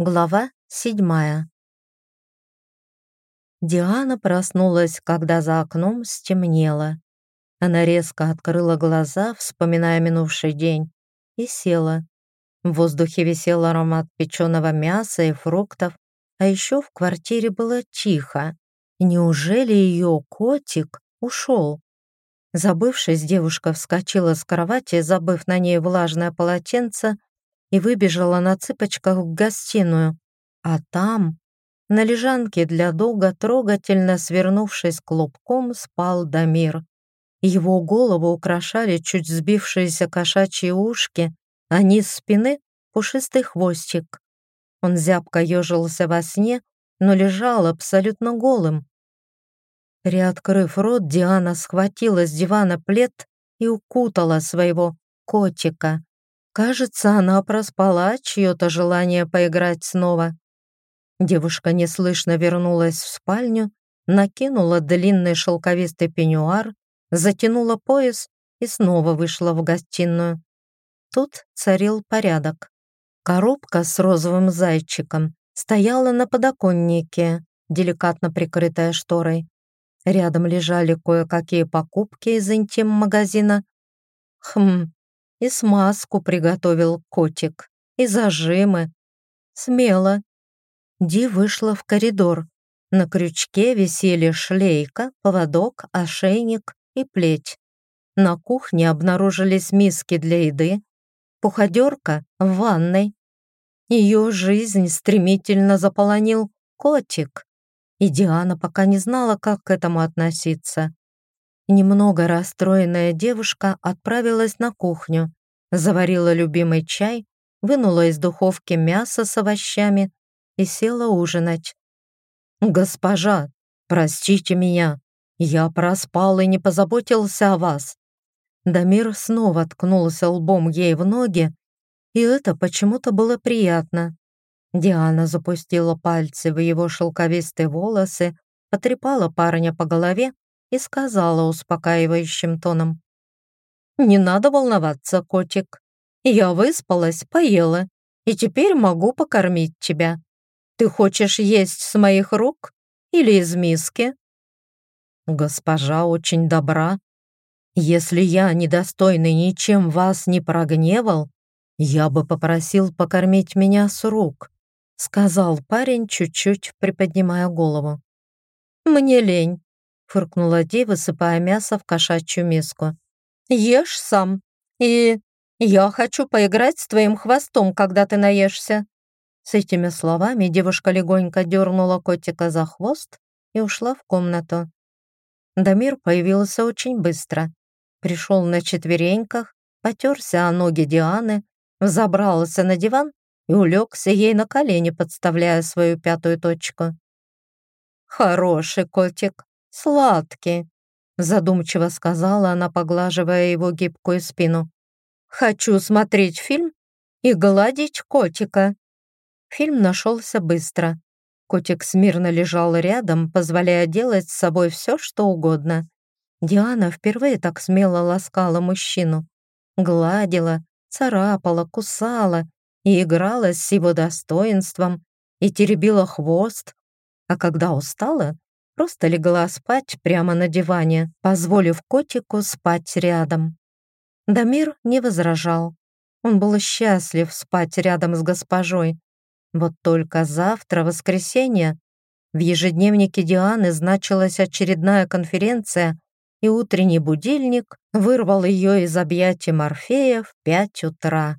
Глава седьмая. Диана проснулась, когда за окном стемнело. Она резко открыла глаза, вспоминая минувший день, и села. В воздухе висел аромат печеного мяса и фруктов, а еще в квартире было тихо. Неужели ее котик ушел? Забывшись, девушка вскочила с кровати, забыв на ней влажное полотенце, и выбежала на цыпочках в гостиную. А там, на лежанке для долга, трогательно свернувшись клубком, спал Дамир. Его голову украшали чуть сбившиеся кошачьи ушки, а низ спины — пушистый хвостик. Он зябко ежился во сне, но лежал абсолютно голым. Приоткрыв рот, Диана схватила с дивана плед и укутала своего котика. Кажется, она проспала чье-то желание поиграть снова. Девушка неслышно вернулась в спальню, накинула длинный шелковистый пеньюар, затянула пояс и снова вышла в гостиную. Тут царил порядок. Коробка с розовым зайчиком стояла на подоконнике, деликатно прикрытая шторой. Рядом лежали кое-какие покупки из интим-магазина. Хм, и смазку приготовил котик, и зажимы. Смело. Ди вышла в коридор. На крючке висели шлейка, поводок, ошейник и плеть. На кухне обнаружились миски для еды, пуходерка в ванной. Ее жизнь стремительно заполонил котик, и Диана пока не знала, как к этому относиться. Немного расстроенная девушка отправилась на кухню, заварила любимый чай, вынула из духовки мясо с овощами и села ужинать. «Госпожа, простите меня, я проспал и не позаботился о вас». Дамир снова ткнулся лбом ей в ноги, и это почему-то было приятно. Диана запустила пальцы в его шелковистые волосы, потрепала парня по голове и сказала успокаивающим тоном. «Не надо волноваться, котик. Я выспалась, поела, и теперь могу покормить тебя. Ты хочешь есть с моих рук или из миски?» «Госпожа очень добра. Если я, недостойный ничем вас не прогневал, я бы попросил покормить меня с рук», сказал парень, чуть-чуть приподнимая голову. «Мне лень фыркнула Ди, высыпая мясо в кошачью миску. «Ешь сам. И я хочу поиграть с твоим хвостом, когда ты наешься». С этими словами девушка легонько дернула котика за хвост и ушла в комнату. Дамир появился очень быстро. Пришел на четвереньках, потерся о ноги Дианы, взобрался на диван и улегся ей на колени, подставляя свою пятую точку. «Хороший котик», «Сладкий», — задумчиво сказала она, поглаживая его гибкую спину. «Хочу смотреть фильм и гладить котика». Фильм нашелся быстро. Котик смирно лежал рядом, позволяя делать с собой все, что угодно. Диана впервые так смело ласкала мужчину. Гладила, царапала, кусала и играла с его достоинством, и теребила хвост, а когда устала, просто легла спать прямо на диване, позволив котику спать рядом. Дамир не возражал. Он был счастлив спать рядом с госпожой. Вот только завтра, воскресенье, в ежедневнике Дианы значилась очередная конференция, и утренний будильник вырвал ее из объятий Морфея в пять утра.